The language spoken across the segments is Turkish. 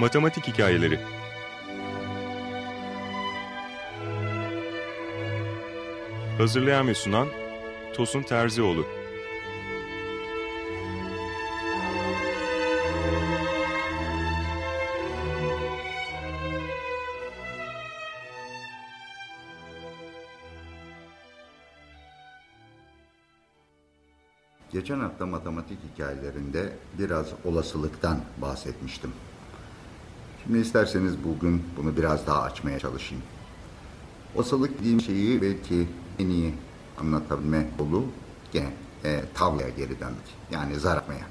Matematik Hikayeleri Hazırlayan ve sunan Tosun Terzioğlu Geçen hafta matematik hikayelerinde biraz olasılıktan bahsetmiştim. Şimdi isterseniz bugün bunu biraz daha açmaya çalışayım. Olasılık dediğim şeyi belki en iyi anlatabilme yolu gene e, tavlaya geri dönmek. Yani zar atmaya.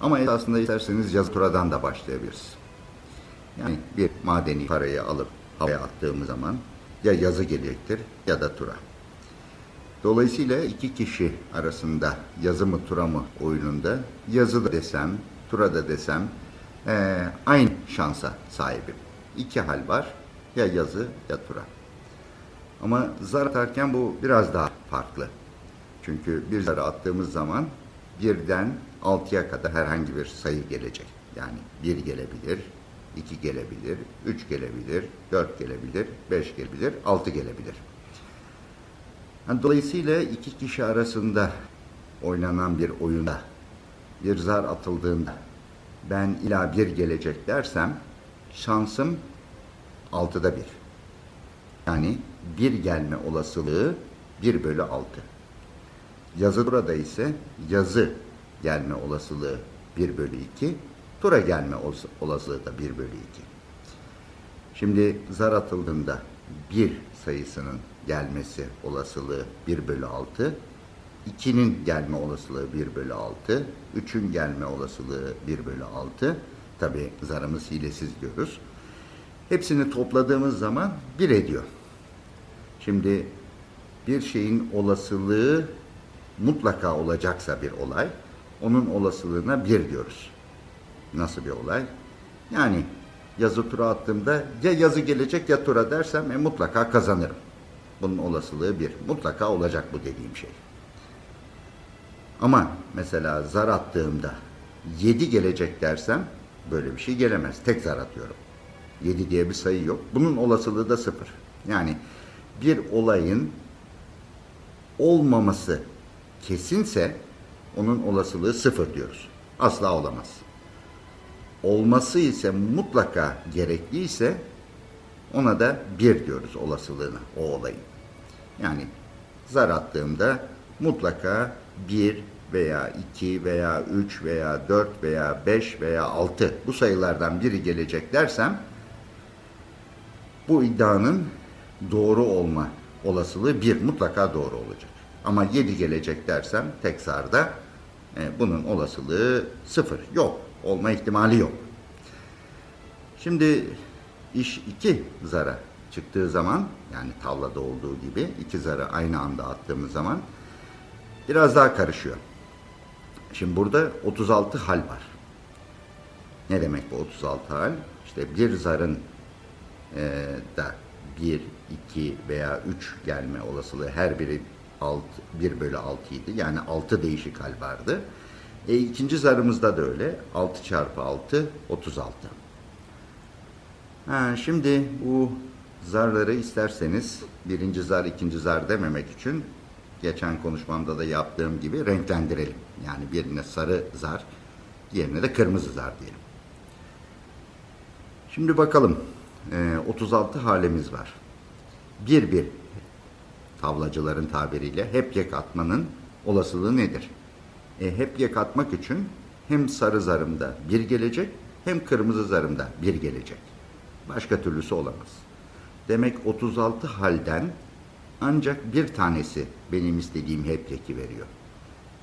Ama aslında isterseniz yazı turadan da başlayabiliriz. Yani bir madeni parayı alıp havaya attığımız zaman ya yazı gelecektir ya da tura. Dolayısıyla iki kişi arasında yazı mı tura mı oyununda yazı da desem, tura da desem e, aynı şansa sahibim. İki hal var ya yazı ya tura. Ama zar atarken bu biraz daha farklı. Çünkü bir zarı attığımız zaman birden altıya kadar herhangi bir sayı gelecek. Yani bir gelebilir, iki gelebilir, üç gelebilir, dört gelebilir, beş gelebilir, altı gelebilir. Yani dolayısıyla iki kişi arasında oynanan bir oyunda bir zar atıldığında ben ila bir gelecek dersem şansım altıda bir. Yani bir gelme olasılığı bir bölü altı. Yazı burada ise yazı gelme olasılığı bir bölü iki. Tura gelme olasılığı da bir bölü iki. Şimdi zar atıldığında bir sayısının gelmesi olasılığı 1 bölü 6, 2'nin gelme olasılığı 1 bölü 6, 3'ün gelme olasılığı 1 bölü 6. Tabi zarımız hilesiz diyoruz. Hepsini topladığımız zaman 1 ediyor. Şimdi bir şeyin olasılığı mutlaka olacaksa bir olay, onun olasılığına 1 diyoruz. Nasıl bir olay? Yani yazı tura attığımda ya yazı gelecek ya tura dersem e, mutlaka kazanırım. Bunun olasılığı bir. Mutlaka olacak bu dediğim şey. Ama mesela zar attığımda 7 gelecek dersem böyle bir şey gelemez. Tek zar atıyorum. 7 diye bir sayı yok. Bunun olasılığı da sıfır. Yani bir olayın olmaması kesinse onun olasılığı sıfır diyoruz. Asla olamaz. Olması ise mutlaka gerekliyse ona da bir diyoruz olasılığına o olayın. Yani zar attığımda mutlaka bir veya iki veya üç veya dört veya beş veya altı bu sayılardan biri gelecek dersem bu iddianın doğru olma olasılığı bir mutlaka doğru olacak. Ama yedi gelecek dersem tek zarda e, bunun olasılığı sıfır. Yok. Olma ihtimali yok. Şimdi iş iki zara çıktığı zaman yani tavlada olduğu gibi iki zarı aynı anda attığımız zaman biraz daha karışıyor. Şimdi burada 36 hal var. Ne demek bu 36 hal? İşte bir zarın e, da 1, 2 veya 3 gelme olasılığı her biri 6, 1 bölü 6 idi. Yani 6 değişik hal vardı. E, ikinci zarımızda da öyle. 6 çarpı 6, 36. Ha, şimdi bu zarları isterseniz birinci zar, ikinci zar dememek için geçen konuşmamda da yaptığım gibi renklendirelim. Yani birine sarı zar, diğerine de kırmızı zar diyelim. Şimdi bakalım. E, 36 halimiz var. Bir bir tavlacıların tabiriyle hep yek atmanın olasılığı nedir? E, hep yek atmak için hem sarı zarımda bir gelecek hem kırmızı zarımda bir gelecek. Başka türlüsü olamaz. Demek 36 halden ancak bir tanesi benim istediğim hep yeki veriyor.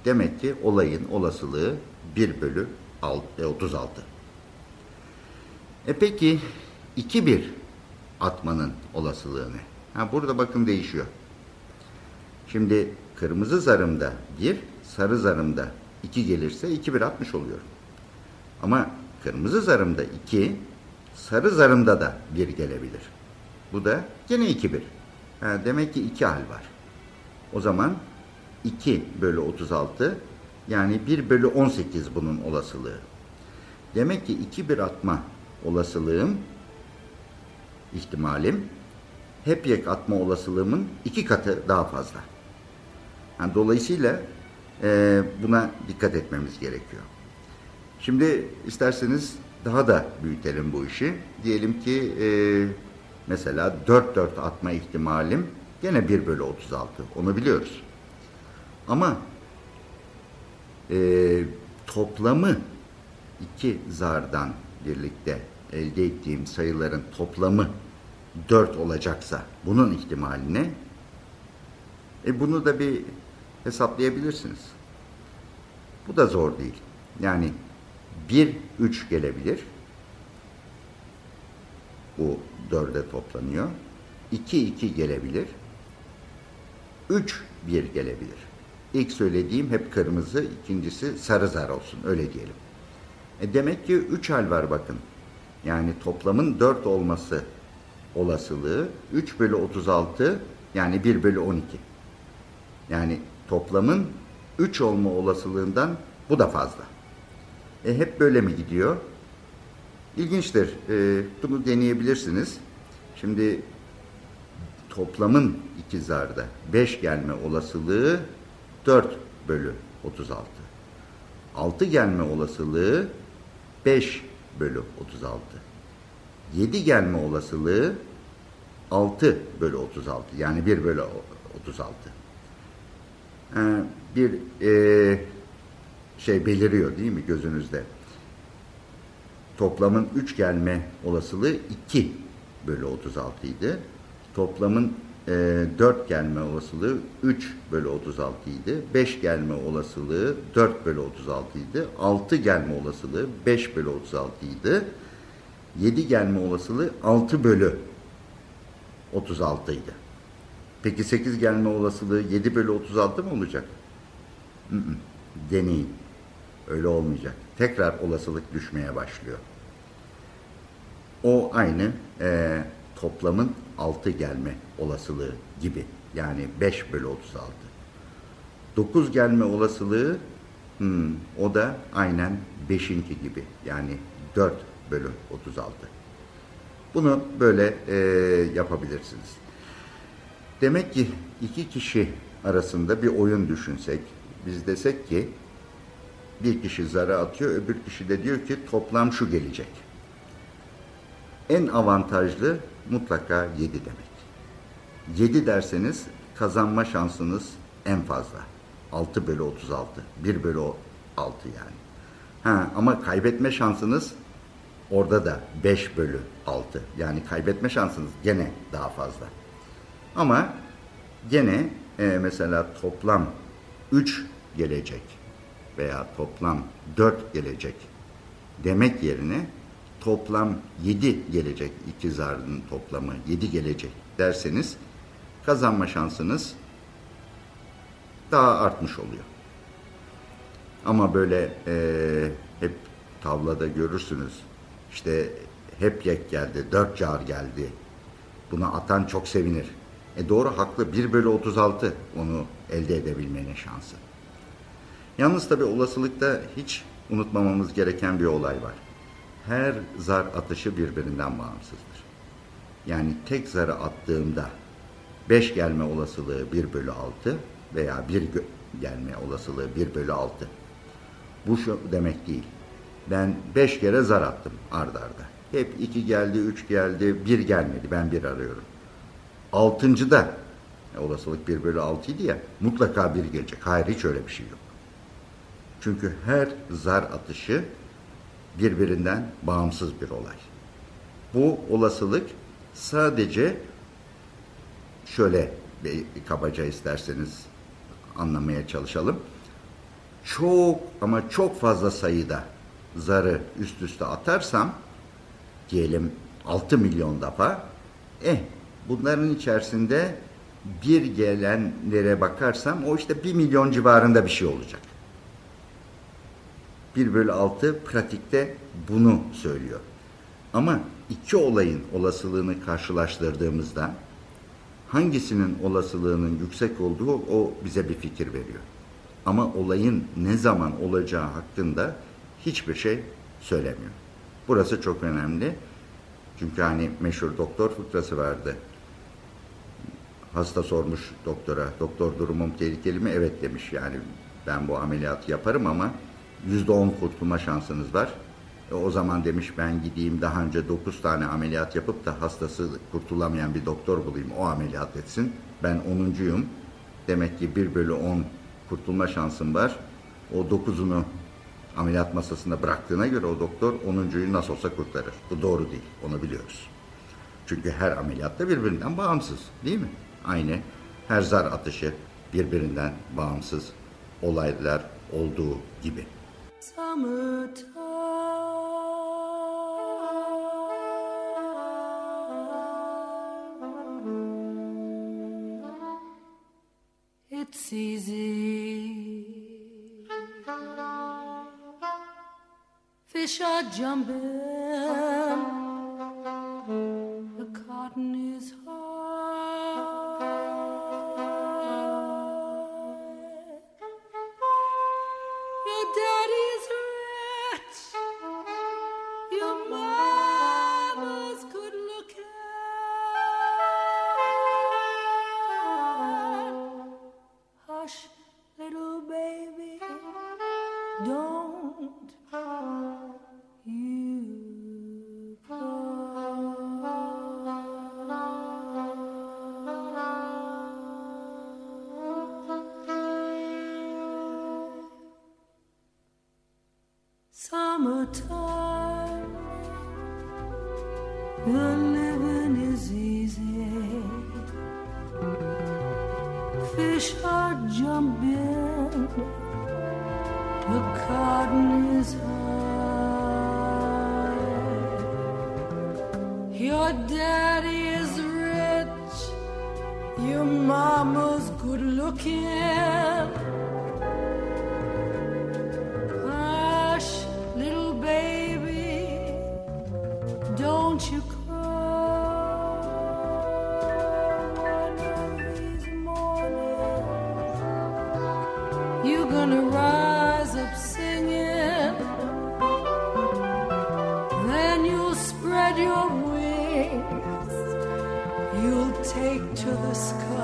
Demek ki olayın olasılığı 1 bölü 36. E peki 2-1 atmanın olasılığı ne? Ha, burada bakın değişiyor. Şimdi kırmızı zarımda 1, sarı zarımda 2 gelirse 2-1 atmış oluyorum. Ama kırmızı zarımda 2, sarı zarımda da 1 gelebilir. Bu da yine 2-1. Ha, demek ki 2 hal var. O zaman 2 bölü 36 yani 1 bölü 18 bunun olasılığı. Demek ki 2 bir atma olasılığım, ihtimalim hep yek atma olasılığımın iki katı daha fazla. Yani dolayısıyla e, buna dikkat etmemiz gerekiyor. Şimdi isterseniz daha da büyütelim bu işi. Diyelim ki e, mesela 4-4 atma ihtimalim gene 1 bölü 36. Onu biliyoruz. Ama e, toplamı iki zardan birlikte elde ettiğim sayıların toplamı 4 olacaksa bunun ihtimali ne? E bunu da bir hesaplayabilirsiniz. Bu da zor değil. Yani 1 3 gelebilir. Bu 4'e toplanıyor. 2 2 gelebilir. 3 1 gelebilir. İlk söylediğim hep kırmızı, ikincisi sarı zar olsun öyle diyelim. E demek ki 3 hal var bakın. Yani toplamın 4 olması olasılığı 3 bölü 36 yani 1 bölü 12. Yani toplamın 3 olma olasılığından bu da fazla. E hep böyle mi gidiyor? İlginçtir. E, bunu deneyebilirsiniz. Şimdi toplamın iki zarda 5 gelme olasılığı 4 bölü 36. 6 gelme olasılığı 5 bölü 36. 7 gelme olasılığı 6 bölü 36. Yani 1 bölü 36. Ee, bir e, şey beliriyor değil mi gözünüzde? Toplamın 3 gelme olasılığı 2 bölü 36 idi. Toplamın e, 4 gelme olasılığı 3 bölü 36 idi. 5 gelme olasılığı 4 bölü 36 idi. 6 gelme olasılığı 5 bölü 36 idi. 7 gelme olasılığı 6 bölü 36 idi. Peki 8 gelme olasılığı 7 bölü 36 mı olacak? Hı. Deneyin. Öyle olmayacak. Tekrar olasılık düşmeye başlıyor. O aynı e, toplamın 6 gelme olasılığı gibi. Yani 5 bölü 36. 9 gelme olasılığı hmm, o da aynen 5'inki gibi. Yani 4 bölü 36. Bunu böyle e, yapabilirsiniz. Demek ki iki kişi arasında bir oyun düşünsek, biz desek ki bir kişi zarı atıyor, öbür kişi de diyor ki toplam şu gelecek. En avantajlı mutlaka 7 demek. 7 derseniz kazanma şansınız en fazla. 6 bölü 36. 1 bölü 6 yani. Ha, ama kaybetme şansınız orada da 5 bölü 6. Yani kaybetme şansınız gene daha fazla. Ama gene e, mesela toplam 3 gelecek veya toplam 4 gelecek demek yerine toplam 7 gelecek iki zarın toplamı 7 gelecek derseniz kazanma şansınız daha artmış oluyor. Ama böyle e, hep tavlada görürsünüz. İşte hep yek geldi, dört car geldi. Buna atan çok sevinir. E doğru haklı 1 bölü 36 onu elde edebilmenin şansı. Yalnız tabi olasılıkta hiç unutmamamız gereken bir olay var. Her zar atışı birbirinden bağımsızdır. Yani tek zarı attığımda 5 gelme olasılığı 1 bölü 6 veya 1 gelme olasılığı 1 bölü 6. Bu şu demek değil. Ben 5 kere zar attım ard arda. Hep 2 geldi, 3 geldi, 1 gelmedi. Ben 1 arıyorum. Altıncıda e, olasılık 1 bölü 6 idi ya mutlaka 1 gelecek. Hayır hiç öyle bir şey yok. Çünkü her zar atışı birbirinden bağımsız bir olay. Bu olasılık sadece şöyle bir kabaca isterseniz anlamaya çalışalım. Çok ama çok fazla sayıda zarı üst üste atarsam diyelim 6 milyon defa eh bunların içerisinde bir gelenlere bakarsam o işte 1 milyon civarında bir şey olacak. 1 bölü 6 pratikte bunu söylüyor. Ama iki olayın olasılığını karşılaştırdığımızda hangisinin olasılığının yüksek olduğu o bize bir fikir veriyor. Ama olayın ne zaman olacağı hakkında hiçbir şey söylemiyor. Burası çok önemli. Çünkü hani meşhur doktor fıkrası vardı. Hasta sormuş doktora, doktor durumum tehlikeli mi? Evet demiş yani ben bu ameliyatı yaparım ama yüzde on kurtulma şansınız var. E, o zaman demiş ben gideyim daha önce dokuz tane ameliyat yapıp da hastası kurtulamayan bir doktor bulayım o ameliyat etsin. Ben onuncuyum. Demek ki bir bölü on kurtulma şansım var. O dokuzunu ameliyat masasında bıraktığına göre o doktor onuncuyu nasıl olsa kurtarır. Bu doğru değil. Onu biliyoruz. Çünkü her ameliyatta birbirinden bağımsız değil mi? Aynı her zar atışı birbirinden bağımsız olaylar olduğu gibi. It's easy. Fish are jumping. the living is easy. Fish are jumping, the cotton is high. Your daddy is rich, your mama's good looking. gonna rise up singing. Then you'll spread your wings, you'll take to the sky.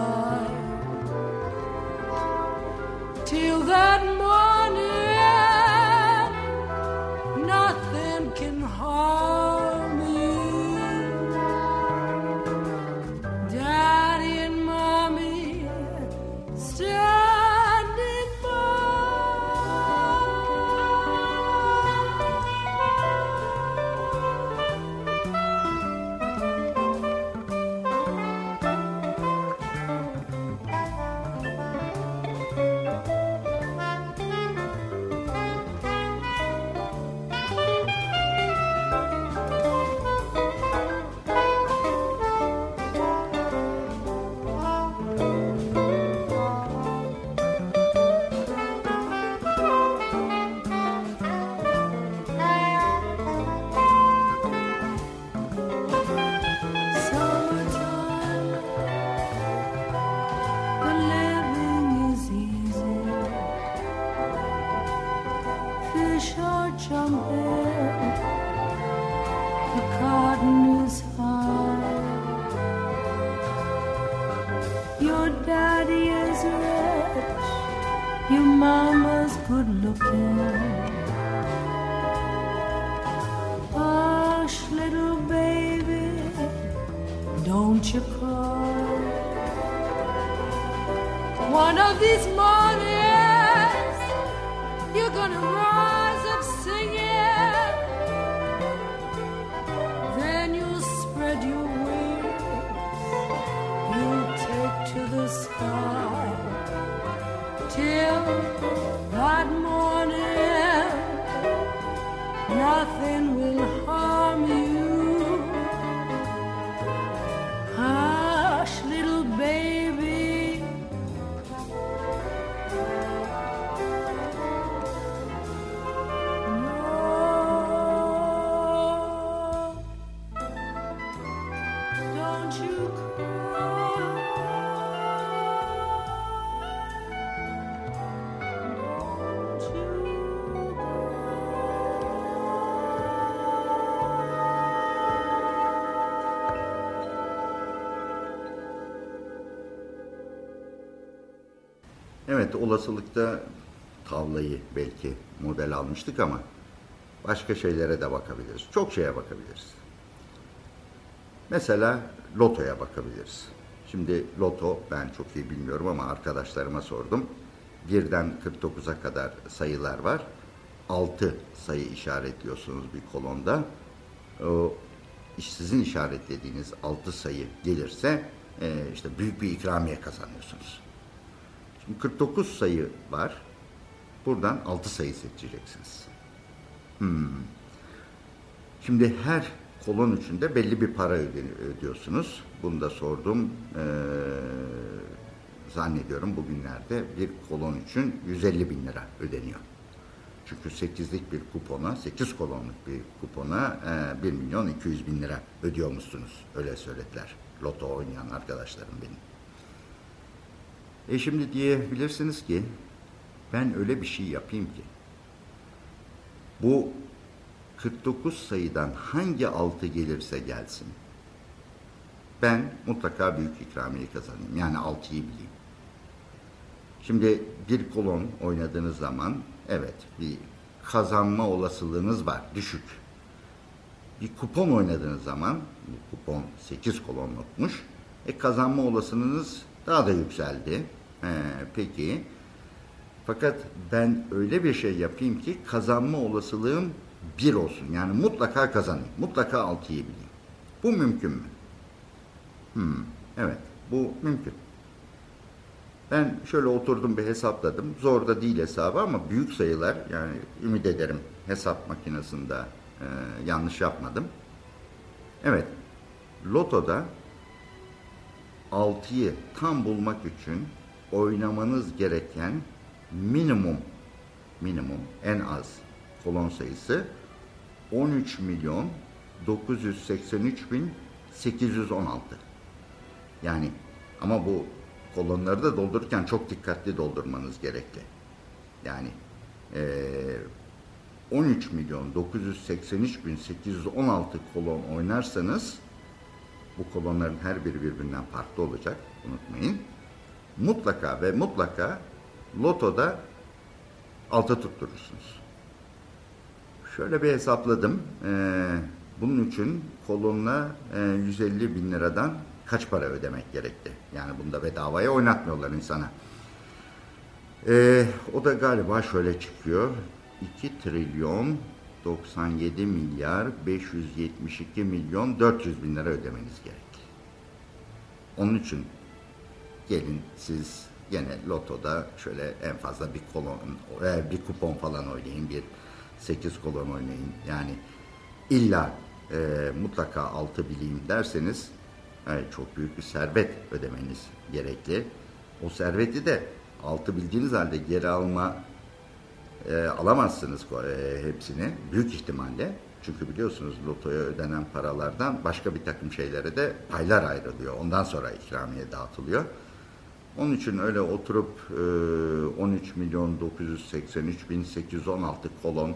Won't you come? One of these mornings, you're gonna run. Evet olasılıkta tavlayı belki model almıştık ama başka şeylere de bakabiliriz. Çok şeye bakabiliriz. Mesela lotoya bakabiliriz. Şimdi loto ben çok iyi bilmiyorum ama arkadaşlarıma sordum. Birden 49'a kadar sayılar var. 6 sayı işaretliyorsunuz bir kolonda. O sizin işaretlediğiniz 6 sayı gelirse e, işte büyük bir ikramiye kazanıyorsunuz. Şimdi 49 sayı var. Buradan 6 sayı seçeceksiniz. Hmm. Şimdi her kolon içinde belli bir para ödüyorsunuz. Bunu da sordum. Ee, zannediyorum bugünlerde bir kolon için 150 bin lira ödeniyor. Çünkü 8'lik bir kupona, 8 kolonluk bir kupona e, 1 milyon 200 bin lira ödüyormuşsunuz. Öyle söylediler. Loto oynayan arkadaşlarım benim. E şimdi diyebilirsiniz ki ben öyle bir şey yapayım ki bu 49 sayıdan hangi altı gelirse gelsin ben mutlaka büyük ikramiye kazanayım. Yani 6'yı bileyim. Şimdi bir kolon oynadığınız zaman evet bir kazanma olasılığınız var. Düşük. Bir kupon oynadığınız zaman bu kupon 8 kolonlukmuş. E kazanma olasılığınız daha da yükseldi. Ee, peki fakat ben öyle bir şey yapayım ki kazanma olasılığım bir olsun. Yani mutlaka kazanayım. Mutlaka 6'yı bileyim. Bu mümkün mü? Hmm, evet, bu mümkün. Ben şöyle oturdum bir hesapladım. Zor da değil hesabı ama büyük sayılar yani ümit ederim hesap makinesinde e, yanlış yapmadım. Evet, lotoda 6'yı tam bulmak için oynamanız gereken minimum minimum en az kolon sayısı 13 milyon 983 bin 816. Yani ama bu kolonları da doldururken çok dikkatli doldurmanız gerekli. Yani e, 13 milyon 983 bin 816 kolon oynarsanız bu kolonların her biri birbirinden farklı olacak. Unutmayın. Mutlaka ve mutlaka lotoda alta tutturursunuz. Şöyle bir hesapladım. Ee, bunun için kolonla e, 150 bin liradan kaç para ödemek gerekti? Yani bunda bedavaya oynatmıyorlar insana. Ee, o da galiba şöyle çıkıyor. 2 trilyon 97 milyar 572 milyon 400 bin lira ödemeniz gerek. Onun için gelin siz gene lotoda şöyle en fazla bir kolon, e, bir kupon falan oynayın, bir 8 kolon oynayın. Yani illa e, mutlaka 6 bileyim derseniz evet, çok büyük bir servet ödemeniz gerekli. O serveti de 6 bildiğiniz halde geri alma e, alamazsınız hepsini büyük ihtimalle. Çünkü biliyorsunuz lotoya ödenen paralardan başka bir takım şeylere de paylar ayrılıyor. Ondan sonra ikramiye dağıtılıyor. Onun için öyle oturup e, 13 milyon 983 bin 816 kolon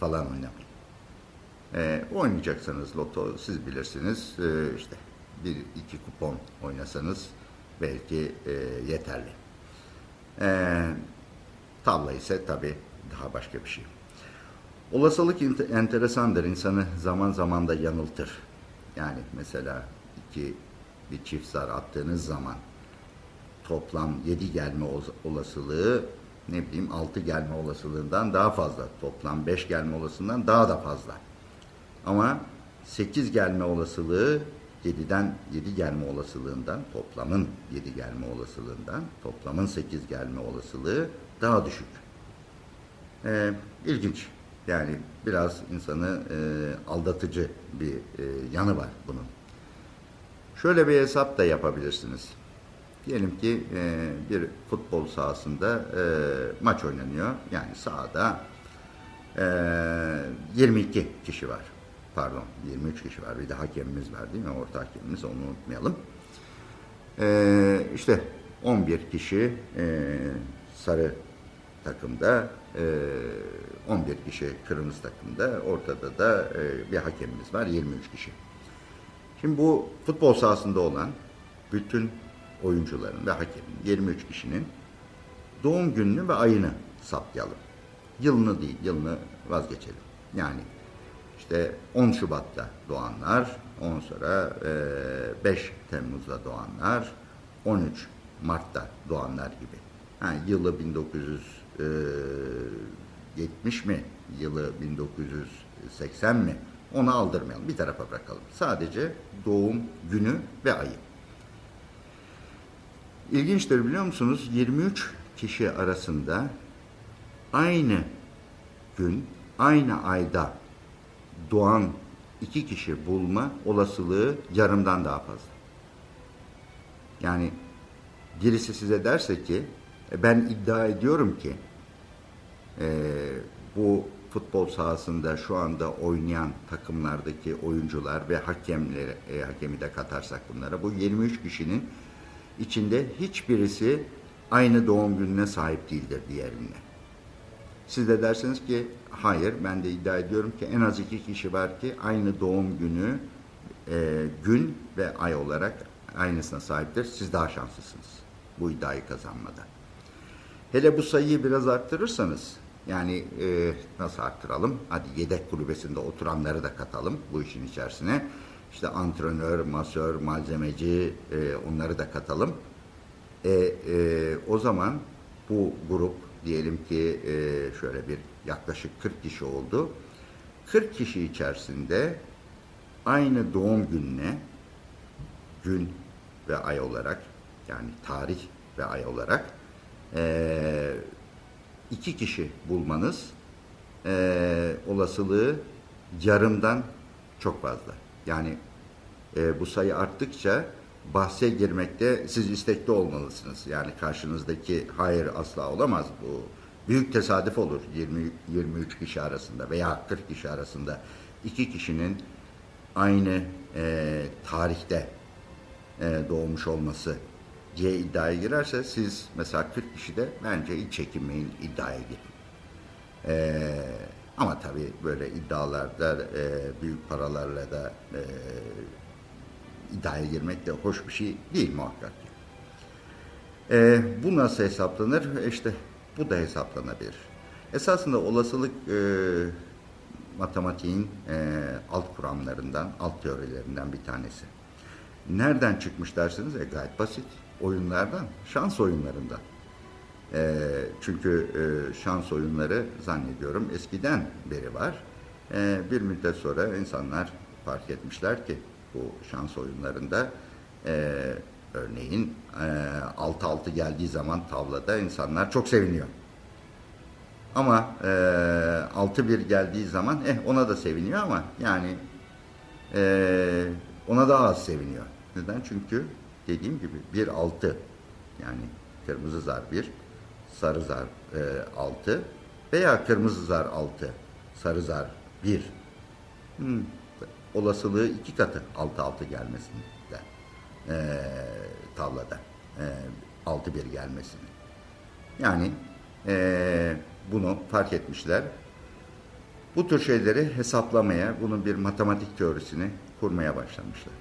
falan oynamayın. E, oynayacaksanız loto siz bilirsiniz e, işte bir iki kupon oynasanız belki e, yeterli. E, tavla ise tabi daha başka bir şey. Olasılık enteresandır. insanı zaman zaman da yanıltır. Yani mesela iki bir çift zar attığınız zaman toplam 7 gelme olasılığı ne bileyim 6 gelme olasılığından daha fazla. Toplam 5 gelme olasılığından daha da fazla. Ama 8 gelme olasılığı 7'den 7 gelme olasılığından toplamın 7 gelme olasılığından toplamın 8 gelme olasılığı daha düşük. Ee, ilginç. Yani biraz insanı e, aldatıcı bir e, yanı var bunun. Şöyle bir hesap da yapabilirsiniz. Diyelim ki e, bir futbol sahasında e, maç oynanıyor. Yani sahada e, 22 kişi var. Pardon 23 kişi var. Bir de hakemimiz var değil mi? Orta hakemimiz onu unutmayalım. E, işte 11 kişi e, sarı takımda, e, 11 kişi kırmızı takımda, ortada da e, bir hakemimiz var 23 kişi. Şimdi bu futbol sahasında olan bütün oyuncuların ve hakemin 23 kişinin doğum gününü ve ayını saptayalım. Yılını değil, yılını vazgeçelim. Yani işte 10 Şubat'ta doğanlar, ondan sonra e, 5 Temmuz'da doğanlar, 13 Mart'ta doğanlar gibi. Yani yılı 1970 mi, yılı 1980 mi onu aldırmayalım, bir tarafa bırakalım. Sadece doğum günü ve ayı. İlginçtir biliyor musunuz? 23 kişi arasında aynı gün, aynı ayda doğan iki kişi bulma olasılığı yarımdan daha fazla. Yani birisi size derse ki e, ben iddia ediyorum ki e, bu futbol sahasında şu anda oynayan takımlardaki oyuncular ve hakemleri e, hakemi de katarsak bunlara bu 23 kişinin içinde hiçbirisi aynı doğum gününe sahip değildir diğerine. Siz de dersiniz ki hayır ben de iddia ediyorum ki en az iki kişi var ki aynı doğum günü e, gün ve ay olarak aynısına sahiptir. Siz daha şanslısınız bu iddiayı kazanmada. Hele bu sayıyı biraz arttırırsanız yani e, nasıl arttıralım? Hadi yedek kulübesinde oturanları da katalım bu işin içerisine. İşte antrenör, masör, malzemeci e, onları da katalım. E, e, o zaman bu grup diyelim ki e, şöyle bir yaklaşık 40 kişi oldu. 40 kişi içerisinde aynı doğum gününe gün ve ay olarak yani tarih ve ay olarak e, iki kişi bulmanız e, olasılığı yarımdan çok fazla. Yani e, bu sayı arttıkça bahse girmekte siz istekli olmalısınız. Yani karşınızdaki hayır asla olamaz bu. Büyük tesadüf olur 20 23 kişi arasında veya 40 kişi arasında iki kişinin aynı e, tarihte e, doğmuş olması diye iddiaya girerse siz mesela 40 kişide bence hiç çekinmeyin iddiaya girin. E, ama tabii böyle iddialarda e, büyük paralarla da e, iddiaya girmek de hoş bir şey değil muhakkak. E, bu nasıl hesaplanır? İşte bu da hesaplanabilir. Esasında olasılık e, matematiğin e, alt kuramlarından, alt teorilerinden bir tanesi. Nereden çıkmış dersiniz? E, gayet basit. Oyunlardan, şans oyunlarından. E, çünkü e, şans oyunları zannediyorum eskiden beri var. E, bir müddet sonra insanlar fark etmişler ki bu şans oyunlarında e, örneğin e, 6-6 geldiği zaman tavlada insanlar çok seviniyor. Ama e, 6-1 geldiği zaman eh ona da seviniyor ama yani e, ona daha az seviniyor. Neden? Çünkü dediğim gibi 1-6 yani kırmızı zar 1, sarı zar e, 6 veya kırmızı zar 6, sarı zar 1. Hmm, olasılığı iki katı 6-6 gelmesinden e, tavlada. E, 6-1 gelmesini. Yani e, bunu fark etmişler. Bu tür şeyleri hesaplamaya, bunun bir matematik teorisini kurmaya başlamışlar.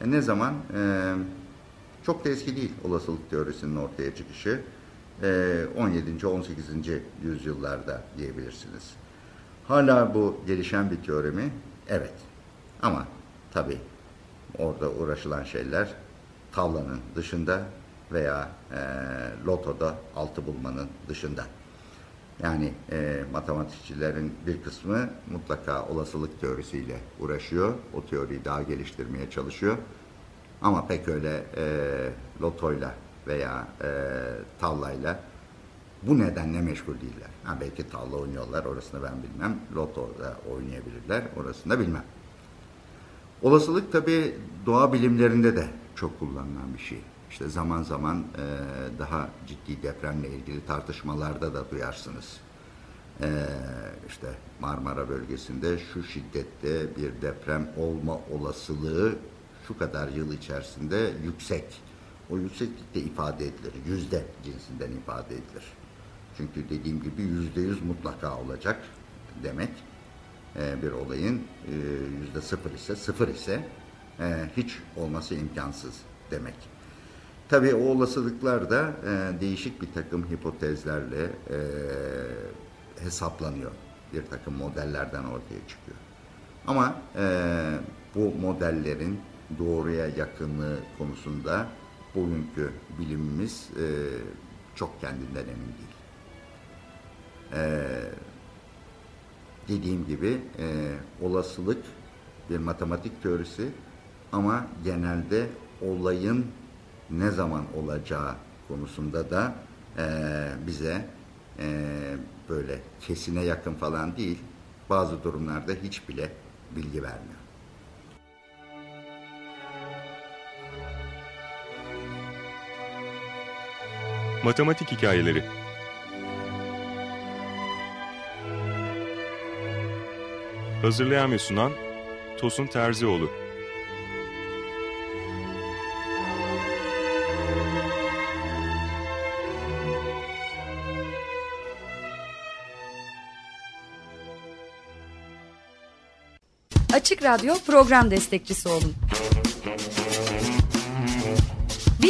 E ne zaman? E, çok da eski değil olasılık teorisinin ortaya çıkışı. E, 17. 18. yüzyıllarda diyebilirsiniz. Hala bu gelişen bir teori mi? Evet. Ama tabii orada uğraşılan şeyler tavlanın dışında veya e, lotoda altı bulmanın dışında. Yani e, matematikçilerin bir kısmı mutlaka olasılık teorisiyle uğraşıyor. O teoriyi daha geliştirmeye çalışıyor. Ama pek öyle e, lotoyla veya e, tavlayla bu nedenle meşgul değiller. Ha, belki tavla oynuyorlar orasını ben bilmem. Loto da oynayabilirler orasını da bilmem. Olasılık tabii doğa bilimlerinde de çok kullanılan bir şey. İşte zaman zaman e, daha ciddi depremle ilgili tartışmalarda da duyarsınız. E, işte Marmara bölgesinde şu şiddette bir deprem olma olasılığı şu kadar yıl içerisinde yüksek. O yükseklik de ifade edilir. Yüzde cinsinden ifade edilir. Çünkü dediğim gibi yüzde yüz mutlaka olacak demek. E, bir olayın e, yüzde sıfır ise sıfır ise e, hiç olması imkansız demek. Tabii o olasılıklar da değişik bir takım hipotezlerle hesaplanıyor. Bir takım modellerden ortaya çıkıyor. Ama bu modellerin doğruya yakınlığı konusunda bugünkü bilimimiz e, çok kendinden emin değil. E, dediğim gibi e, olasılık bir matematik teorisi ama genelde olayın ne zaman olacağı konusunda da e, bize e, böyle kesine yakın falan değil bazı durumlarda hiç bile bilgi vermiyor. Matematik hikayeleri Hazırlayan ve sunan Tosun Terzioğlu Açık Radyo program destekçisi olun.